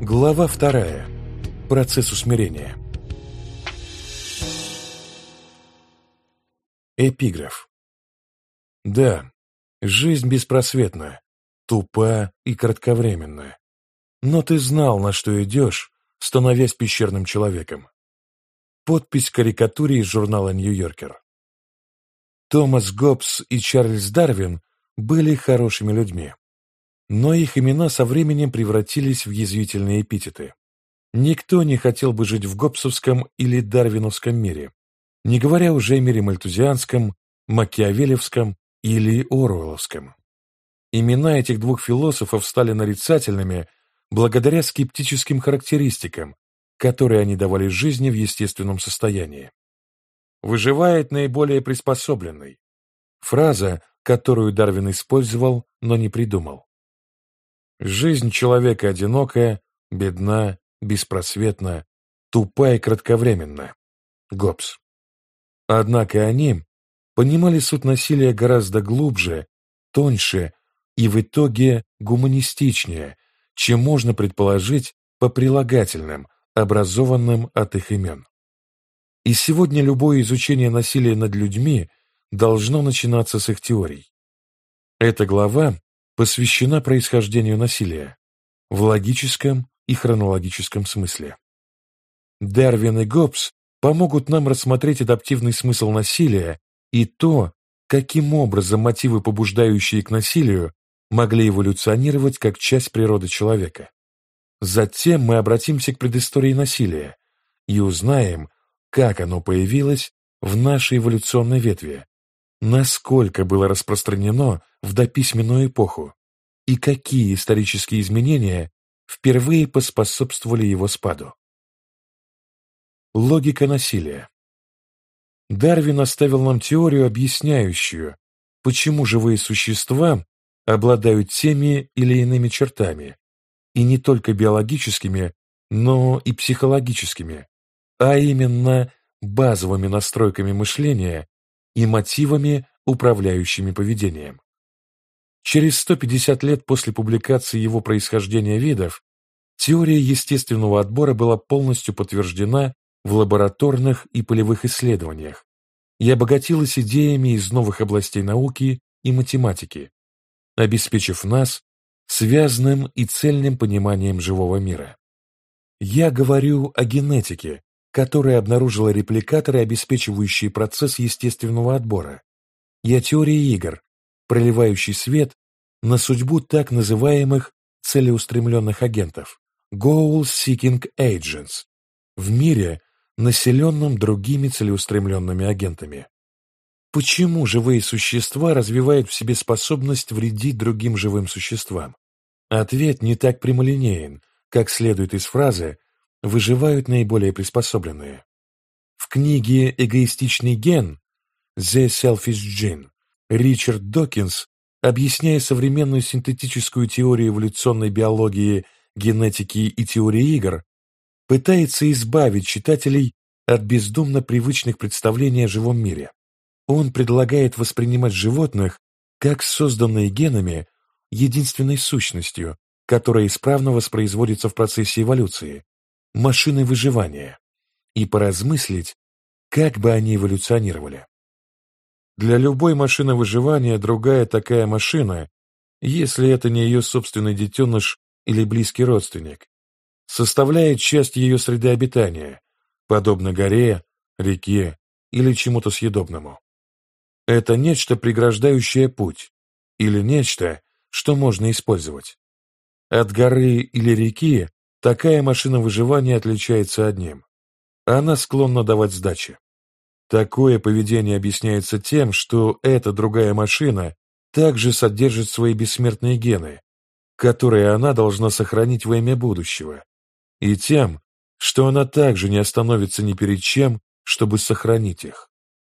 Глава вторая. Процесс усмирения. Эпиграф. Да, жизнь беспросветна, тупа и кратковременна. Но ты знал, на что идешь, становясь пещерным человеком. Подпись карикатуре из журнала «Нью-Йоркер». Томас Гоббс и Чарльз Дарвин были хорошими людьми но их имена со временем превратились в язвительные эпитеты. Никто не хотел бы жить в гоббсовском или дарвиновском мире, не говоря уже о мире мальтузианском, макиавелевском или оруэлловском. Имена этих двух философов стали нарицательными благодаря скептическим характеристикам, которые они давали жизни в естественном состоянии. Выживает наиболее приспособленный. Фраза, которую Дарвин использовал, но не придумал. Жизнь человека одинокая, бедна, беспросветна, тупа и кратковременна. Гоббс. Однако они понимали суть насилия гораздо глубже, тоньше и в итоге гуманистичнее, чем можно предположить по прилагательным, образованным от их имен. И сегодня любое изучение насилия над людьми должно начинаться с их теорий. Эта глава посвящена происхождению насилия в логическом и хронологическом смысле. Дарвин и Гоббс помогут нам рассмотреть адаптивный смысл насилия и то, каким образом мотивы, побуждающие к насилию, могли эволюционировать как часть природы человека. Затем мы обратимся к предыстории насилия и узнаем, как оно появилось в нашей эволюционной ветви, насколько было распространено в дописьменную эпоху и какие исторические изменения впервые поспособствовали его спаду. Логика насилия Дарвин оставил нам теорию, объясняющую, почему живые существа обладают теми или иными чертами, и не только биологическими, но и психологическими, а именно базовыми настройками мышления и мотивами, управляющими поведением. Через 150 лет после публикации его происхождения видов теория естественного отбора была полностью подтверждена в лабораторных и полевых исследованиях и обогатилась идеями из новых областей науки и математики, обеспечив нас связанным и цельным пониманием живого мира. Я говорю о генетике, которая обнаружила репликаторы, обеспечивающие процесс естественного отбора, и о теории игр, проливающей свет на судьбу так называемых целеустремленных агентов, goal-seeking agents, в мире, населенном другими целеустремленными агентами. Почему живые существа развивают в себе способность вредить другим живым существам? Ответ не так прямолинеен, как следует из фразы «выживают наиболее приспособленные». В книге «Эгоистичный ген» «The Selfish Gene» Ричард Докинс, объясняя современную синтетическую теорию эволюционной биологии, генетики и теории игр, пытается избавить читателей от бездумно привычных представлений о живом мире. Он предлагает воспринимать животных как созданные генами единственной сущностью, которая исправно воспроизводится в процессе эволюции, машиной выживания, и поразмыслить, как бы они эволюционировали. Для любой машины выживания другая такая машина, если это не ее собственный детеныш или близкий родственник, составляет часть ее среды обитания, подобно горе, реке или чему-то съедобному. Это нечто, преграждающее путь, или нечто, что можно использовать. От горы или реки такая машина выживания отличается одним. Она склонна давать сдачи. Такое поведение объясняется тем, что эта другая машина также содержит свои бессмертные гены, которые она должна сохранить во имя будущего, и тем, что она также не остановится ни перед чем, чтобы сохранить их.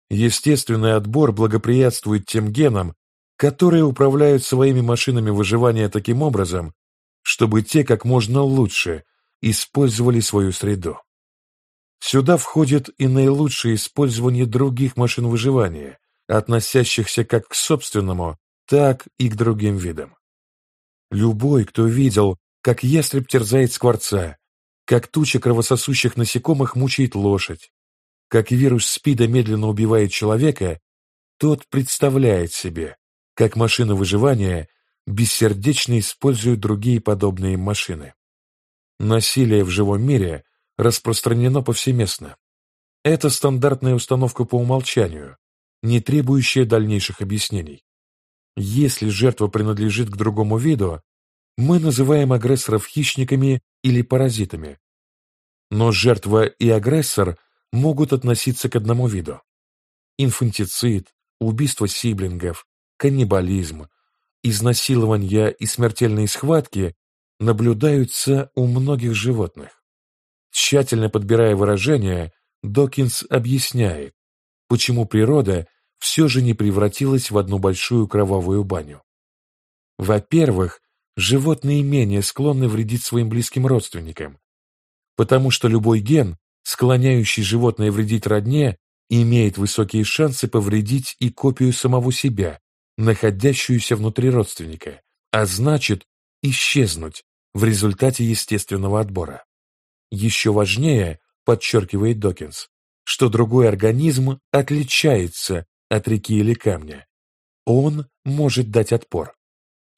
Естественный отбор благоприятствует тем генам, которые управляют своими машинами выживания таким образом, чтобы те как можно лучше использовали свою среду. Сюда входит и наилучшее использование других машин выживания, относящихся как к собственному, так и к другим видам. Любой, кто видел, как ястреб терзает скворца, как туча кровососущих насекомых мучает лошадь, как вирус СПИДа медленно убивает человека, тот представляет себе, как машина выживания бессердечно использует другие подобные машины. Насилие в живом мире распространено повсеместно. Это стандартная установка по умолчанию, не требующая дальнейших объяснений. Если жертва принадлежит к другому виду, мы называем агрессоров хищниками или паразитами. Но жертва и агрессор могут относиться к одному виду. Инфантицид, убийство сиблингов, каннибализм, изнасилования и смертельные схватки наблюдаются у многих животных. Тщательно подбирая выражения, Докинс объясняет, почему природа все же не превратилась в одну большую кровавую баню. Во-первых, животные менее склонны вредить своим близким родственникам, потому что любой ген, склоняющий животное вредить родне, имеет высокие шансы повредить и копию самого себя, находящуюся внутри родственника, а значит, исчезнуть в результате естественного отбора. Еще важнее, подчеркивает Докинс, что другой организм отличается от реки или камня. Он может дать отпор.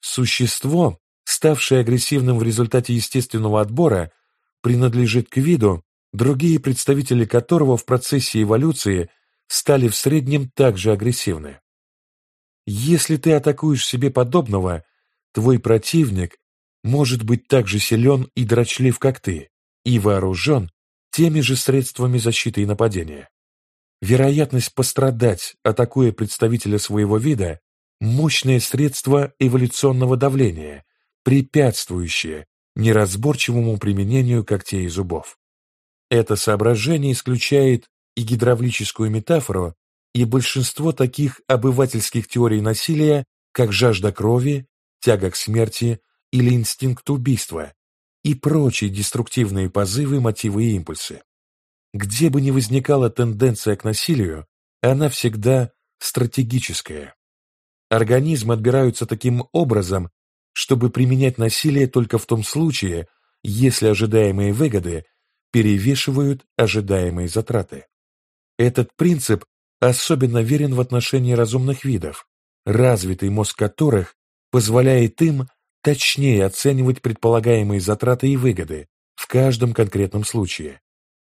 Существо, ставшее агрессивным в результате естественного отбора, принадлежит к виду, другие представители которого в процессе эволюции стали в среднем также агрессивны. Если ты атакуешь себе подобного, твой противник может быть так же силен и дрочлив, как ты, и вооружен теми же средствами защиты и нападения. Вероятность пострадать, атакуя представителя своего вида, мощное средство эволюционного давления, препятствующее неразборчивому применению когтей и зубов. Это соображение исключает и гидравлическую метафору, и большинство таких обывательских теорий насилия, как жажда крови, тяга к смерти или инстинкт убийства, и прочие деструктивные позывы, мотивы и импульсы. Где бы ни возникала тенденция к насилию, она всегда стратегическая. Организмы отбираются таким образом, чтобы применять насилие только в том случае, если ожидаемые выгоды перевешивают ожидаемые затраты. Этот принцип особенно верен в отношении разумных видов, развитый мозг которых позволяет им точнее оценивать предполагаемые затраты и выгоды в каждом конкретном случае,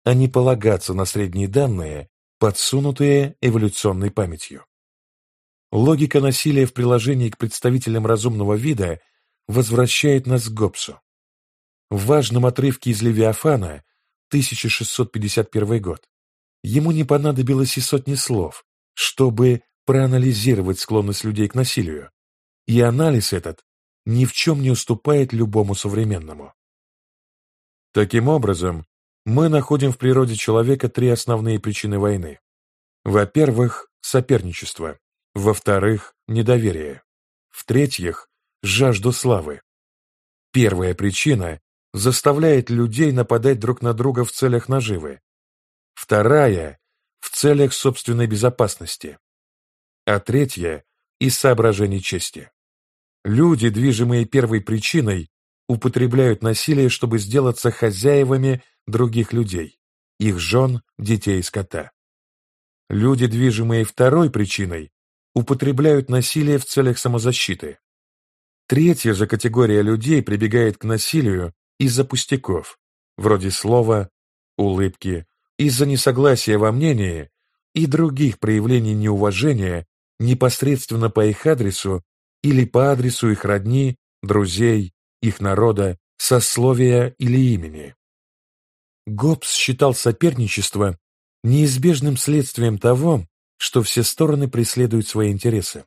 а не полагаться на средние данные, подсунутые эволюционной памятью. Логика насилия в приложении к представителям разумного вида возвращает нас к Гоббсу. В важном отрывке из Левиафана 1651 год ему не понадобилось и сотни слов, чтобы проанализировать склонность людей к насилию, и анализ этот ни в чем не уступает любому современному. Таким образом, мы находим в природе человека три основные причины войны. Во-первых, соперничество. Во-вторых, недоверие. В-третьих, жажду славы. Первая причина заставляет людей нападать друг на друга в целях наживы. Вторая – в целях собственной безопасности. А третья – из соображений чести. Люди, движимые первой причиной, употребляют насилие, чтобы сделаться хозяевами других людей, их жен, детей и скота. Люди, движимые второй причиной, употребляют насилие в целях самозащиты. Третья же категория людей прибегает к насилию из-за пустяков, вроде слова, улыбки, из-за несогласия во мнении и других проявлений неуважения непосредственно по их адресу или по адресу их родни, друзей, их народа, сословия или имени. Гоббс считал соперничество неизбежным следствием того, что все стороны преследуют свои интересы.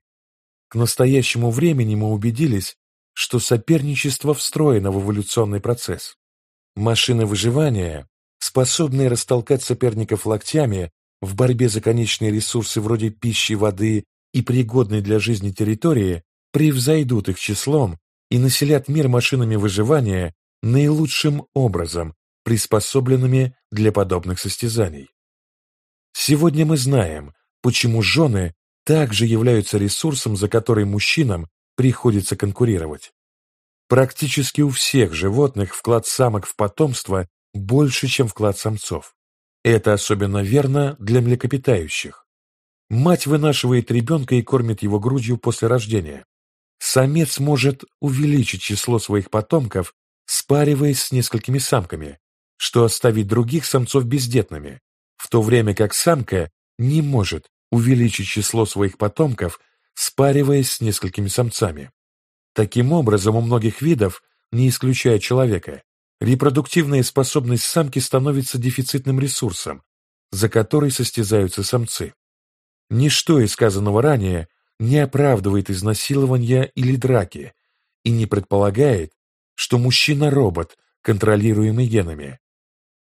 К настоящему времени мы убедились, что соперничество встроено в эволюционный процесс. Машины выживания, способные растолкать соперников локтями в борьбе за конечные ресурсы вроде пищи, воды и пригодной для жизни территории, превзойдут их числом и населят мир машинами выживания наилучшим образом, приспособленными для подобных состязаний. Сегодня мы знаем, почему жены также являются ресурсом, за который мужчинам приходится конкурировать. Практически у всех животных вклад самок в потомство больше, чем вклад самцов. Это особенно верно для млекопитающих. Мать вынашивает ребенка и кормит его грудью после рождения. Самец может увеличить число своих потомков, спариваясь с несколькими самками, что оставит других самцов бездетными, в то время как самка не может увеличить число своих потомков, спариваясь с несколькими самцами. Таким образом, у многих видов, не исключая человека, репродуктивная способность самки становится дефицитным ресурсом, за который состязаются самцы. Ничто из сказанного ранее не оправдывает изнасилования или драки и не предполагает, что мужчина – робот, контролируемый генами,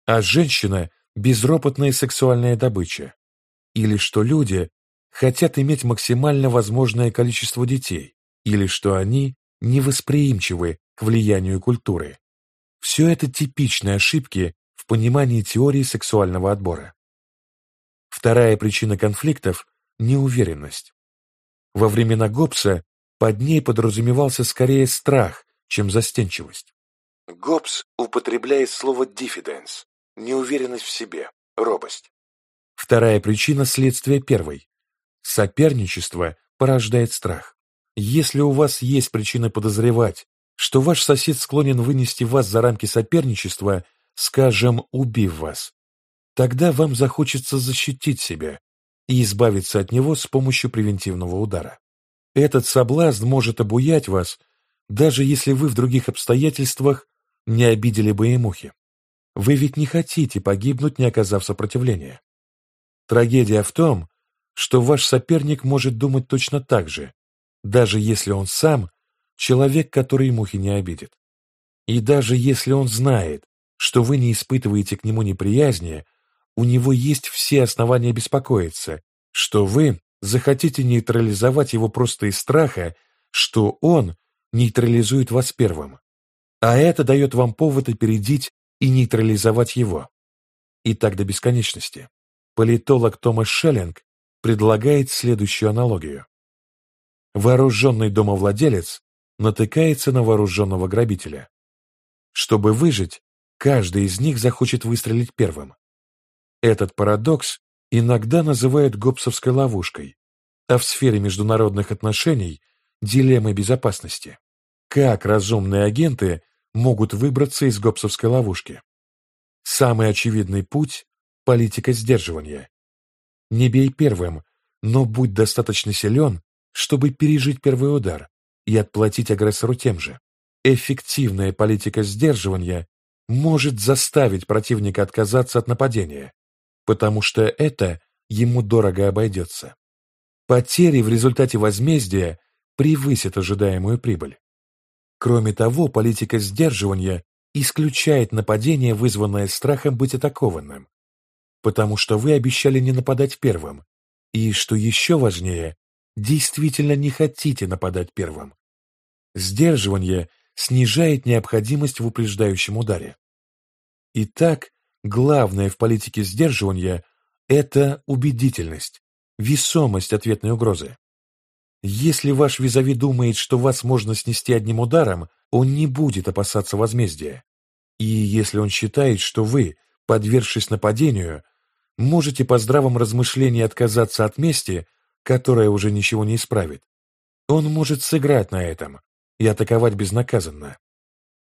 а женщина – безропотная сексуальная добыча, или что люди хотят иметь максимально возможное количество детей, или что они невосприимчивы к влиянию культуры. Все это типичные ошибки в понимании теории сексуального отбора. Вторая причина конфликтов – неуверенность. Во времена Гоббса под ней подразумевался скорее страх, чем застенчивость. Гоббс употребляет слово «diffidence» – неуверенность в себе, робость. Вторая причина – следствие первой. Соперничество порождает страх. Если у вас есть причины подозревать, что ваш сосед склонен вынести вас за рамки соперничества, скажем, убив вас, тогда вам захочется защитить себя и избавиться от него с помощью превентивного удара. Этот соблазн может обуять вас, даже если вы в других обстоятельствах не обидели бы и мухи. Вы ведь не хотите погибнуть, не оказав сопротивления. Трагедия в том, что ваш соперник может думать точно так же, даже если он сам человек, который мухи не обидит. И даже если он знает, что вы не испытываете к нему неприязни, у него есть все основания беспокоиться, что вы захотите нейтрализовать его просто из страха, что он нейтрализует вас первым. А это дает вам повод опередить и нейтрализовать его. И так до бесконечности. Политолог Томас Шеллинг предлагает следующую аналогию. Вооруженный домовладелец натыкается на вооруженного грабителя. Чтобы выжить, каждый из них захочет выстрелить первым. Этот парадокс иногда называют гоббсовской ловушкой, а в сфере международных отношений – дилеммой безопасности. Как разумные агенты могут выбраться из гоббсовской ловушки? Самый очевидный путь – политика сдерживания. Не бей первым, но будь достаточно силен, чтобы пережить первый удар и отплатить агрессору тем же. Эффективная политика сдерживания может заставить противника отказаться от нападения, потому что это ему дорого обойдется. Потери в результате возмездия превысят ожидаемую прибыль. Кроме того, политика сдерживания исключает нападение, вызванное страхом быть атакованным, потому что вы обещали не нападать первым, и, что еще важнее, действительно не хотите нападать первым. Сдерживание снижает необходимость в упреждающем ударе. Итак, главное в политике сдерживания – это убедительность, весомость ответной угрозы. Если ваш визави думает, что вас можно снести одним ударом, он не будет опасаться возмездия. И если он считает, что вы, подвергшись нападению, можете по здравом размышлении отказаться от мести, которая уже ничего не исправит. Он может сыграть на этом и атаковать безнаказанно.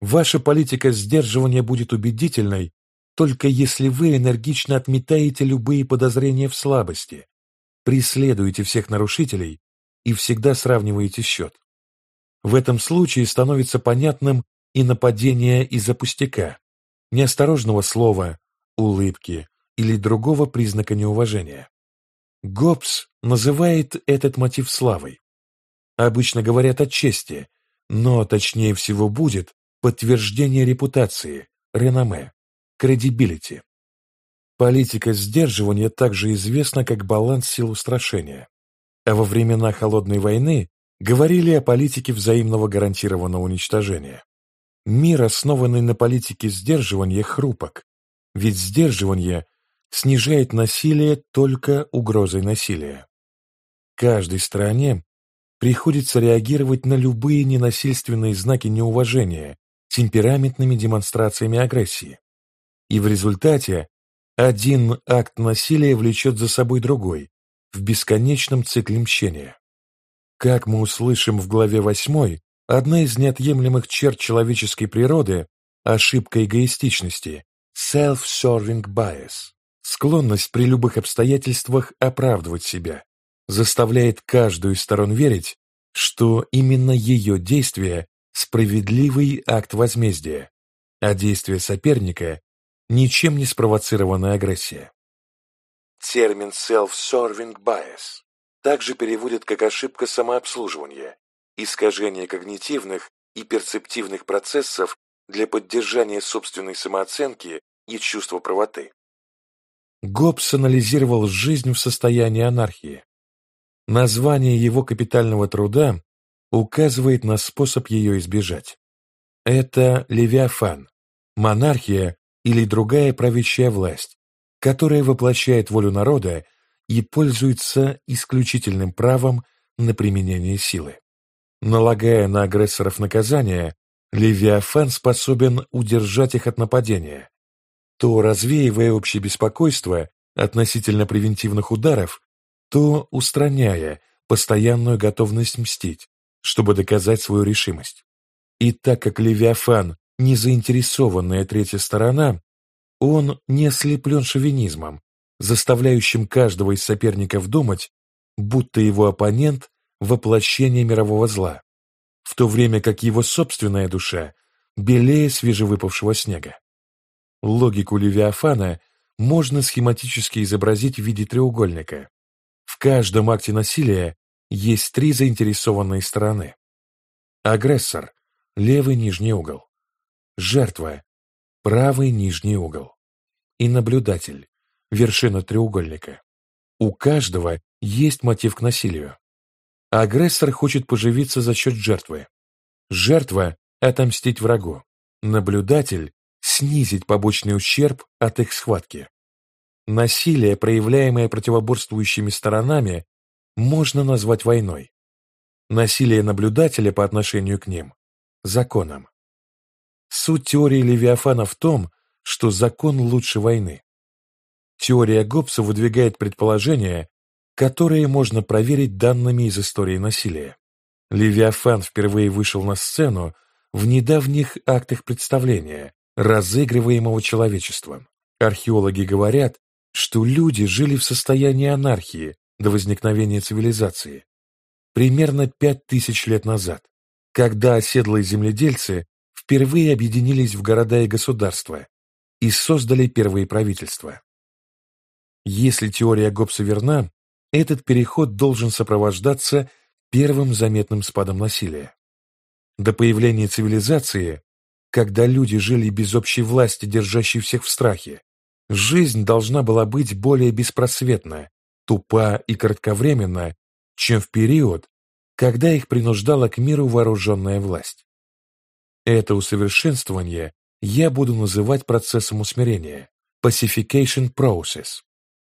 Ваша политика сдерживания будет убедительной, только если вы энергично отметаете любые подозрения в слабости, преследуете всех нарушителей и всегда сравниваете счет. В этом случае становится понятным и нападение из-за пустяка, неосторожного слова, улыбки или другого признака неуважения. Гоббс называет этот мотив славой. Обычно говорят о чести, но точнее всего будет подтверждение репутации, реноме, кредибилити. Политика сдерживания также известна как баланс сил устрашения. А во времена Холодной войны говорили о политике взаимного гарантированного уничтожения. Мир, основанный на политике сдерживания, хрупок, ведь сдерживание снижает насилие только угрозой насилия. Каждой стране приходится реагировать на любые ненасильственные знаки неуважения темпераментными демонстрациями агрессии. И в результате один акт насилия влечет за собой другой, в бесконечном цикле мщения. Как мы услышим в главе 8, одна из неотъемлемых черт человеческой природы – ошибка эгоистичности, self-serving bias, склонность при любых обстоятельствах оправдывать себя, заставляет каждую из сторон верить, что именно ее действие – справедливый акт возмездия, а действие соперника – ничем не спровоцированная агрессия. Термин self-serving bias также переводят как ошибка самообслуживания, искажение когнитивных и перцептивных процессов для поддержания собственной самооценки и чувства правоты. Гоббс анализировал жизнь в состоянии анархии. Название его капитального труда указывает на способ ее избежать. Это Левиафан, монархия или другая правящая власть, которая воплощает волю народа и пользуется исключительным правом на применение силы. Налагая на агрессоров наказание, Левиафан способен удержать их от нападения, то развеивая общее беспокойство относительно превентивных ударов, то устраняя постоянную готовность мстить, чтобы доказать свою решимость. И так как Левиафан – не заинтересованная третья сторона, он не ослеплен шовинизмом, заставляющим каждого из соперников думать, будто его оппонент – воплощение мирового зла, в то время как его собственная душа белее свежевыпавшего снега. Логику Левиафана можно схематически изобразить в виде треугольника. В каждом акте насилия есть три заинтересованные стороны. Агрессор – левый нижний угол. Жертва – правый нижний угол. И наблюдатель – вершина треугольника. У каждого есть мотив к насилию. Агрессор хочет поживиться за счет жертвы. Жертва – отомстить врагу. Наблюдатель – снизить побочный ущерб от их схватки. Насилие, проявляемое противоборствующими сторонами, можно назвать войной. Насилие наблюдателя по отношению к ним – законом. Суть теории Левиафана в том, что закон лучше войны. Теория Гоббса выдвигает предположения, которые можно проверить данными из истории насилия. Левиафан впервые вышел на сцену в недавних актах представления, разыгрываемого человечеством. Археологи говорят, что люди жили в состоянии анархии до возникновения цивилизации примерно пять тысяч лет назад, когда оседлые земледельцы впервые объединились в города и государства и создали первые правительства. Если теория Гоббса верна, этот переход должен сопровождаться первым заметным спадом насилия. До появления цивилизации, когда люди жили без общей власти, держащей всех в страхе, Жизнь должна была быть более беспросветна, тупа и кратковременна, чем в период, когда их принуждала к миру вооруженная власть. Это усовершенствование я буду называть процессом усмирения – pacification process.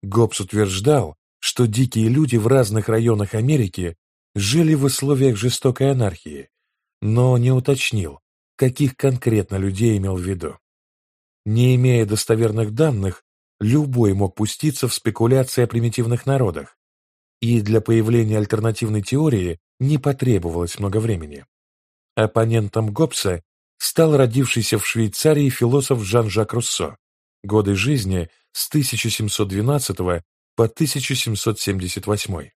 Гоббс утверждал, что дикие люди в разных районах Америки жили в условиях жестокой анархии, но не уточнил, каких конкретно людей имел в виду. Не имея достоверных данных, любой мог пуститься в спекуляции о примитивных народах, и для появления альтернативной теории не потребовалось много времени. Оппонентом Гоббса стал родившийся в Швейцарии философ Жан-Жак Руссо, годы жизни с 1712 по 1778.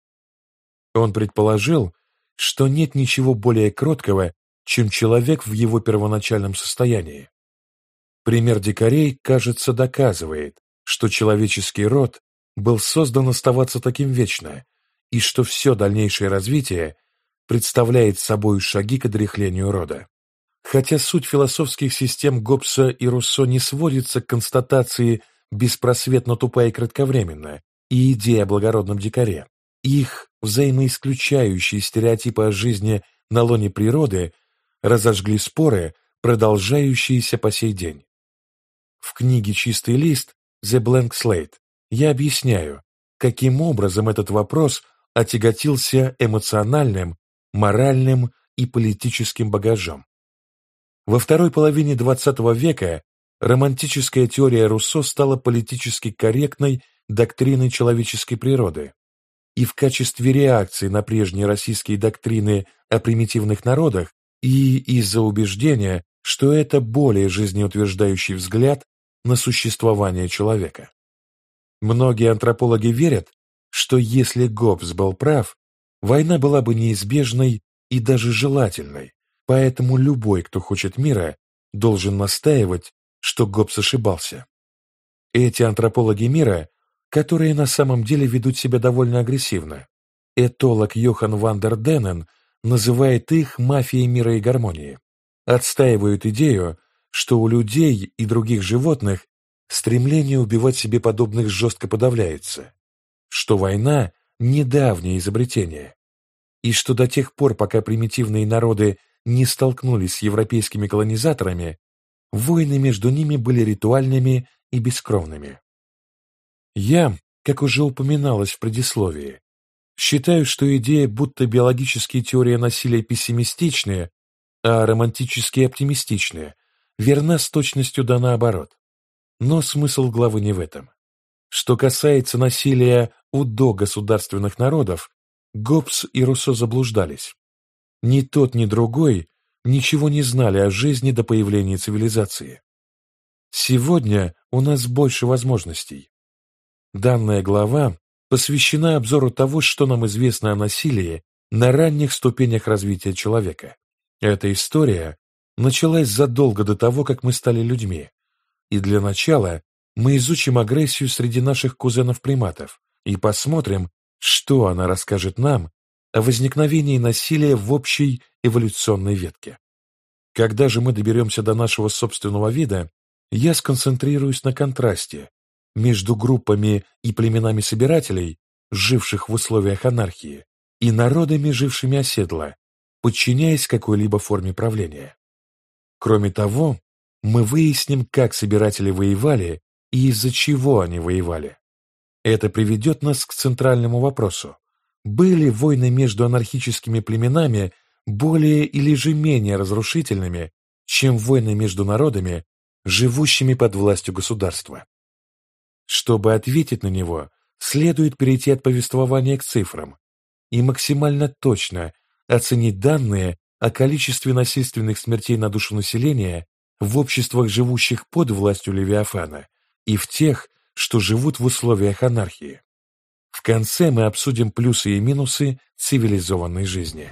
Он предположил, что нет ничего более кроткого, чем человек в его первоначальном состоянии. Пример дикарей, кажется, доказывает, что человеческий род был создан оставаться таким вечно, и что все дальнейшее развитие представляет собой шаги к отрехлению рода. Хотя суть философских систем Гоббса и Руссо не сводится к констатации беспросветно тупая и кратковременная и идея о благородном дикаре, их взаимоисключающие стереотипы о жизни на лоне природы разожгли споры, продолжающиеся по сей день. В книге «Чистый лист» «The Blank Slate» я объясняю, каким образом этот вопрос отяготился эмоциональным моральным и политическим багажом. Во второй половине XX века романтическая теория Руссо стала политически корректной доктриной человеческой природы, и в качестве реакции на прежние российские доктрины о примитивных народах и из-за убеждения, что это более жизнеутверждающий взгляд на существование человека. Многие антропологи верят, что если Гоббс был прав, война была бы неизбежной и даже желательной, поэтому любой, кто хочет мира, должен настаивать, что Гоббс ошибался. Эти антропологи мира, которые на самом деле ведут себя довольно агрессивно, этолог Йохан ван дер Денен называет их мафией мира и гармонии, отстаивают идею, что у людей и других животных стремление убивать себе подобных жестко подавляется, что война – недавнее изобретение, и что до тех пор, пока примитивные народы не столкнулись с европейскими колонизаторами, войны между ними были ритуальными и бескровными. Я, как уже упоминалось в предисловии, считаю, что идея, будто биологические теории насилия пессимистичные, а романтические оптимистичные, верна с точностью да наоборот. Но смысл главы не в этом. Что касается насилия у догосударственных народов, Гоббс и Руссо заблуждались. Ни тот, ни другой ничего не знали о жизни до появления цивилизации. Сегодня у нас больше возможностей. Данная глава посвящена обзору того, что нам известно о насилии на ранних ступенях развития человека. Эта история началась задолго до того, как мы стали людьми, и для начала мы изучим агрессию среди наших кузенов-приматов и посмотрим, что она расскажет нам о возникновении насилия в общей эволюционной ветке. Когда же мы доберемся до нашего собственного вида, я сконцентрируюсь на контрасте между группами и племенами собирателей, живших в условиях анархии, и народами, жившими оседло, подчиняясь какой-либо форме правления. Кроме того, мы выясним, как собиратели воевали и из-за чего они воевали. Это приведет нас к центральному вопросу. Были войны между анархическими племенами более или же менее разрушительными, чем войны между народами, живущими под властью государства? Чтобы ответить на него, следует перейти от повествования к цифрам и максимально точно оценить данные о количестве насильственных смертей на душу населения в обществах, живущих под властью Левиафана, и в тех, что живут в условиях анархии. В конце мы обсудим плюсы и минусы цивилизованной жизни.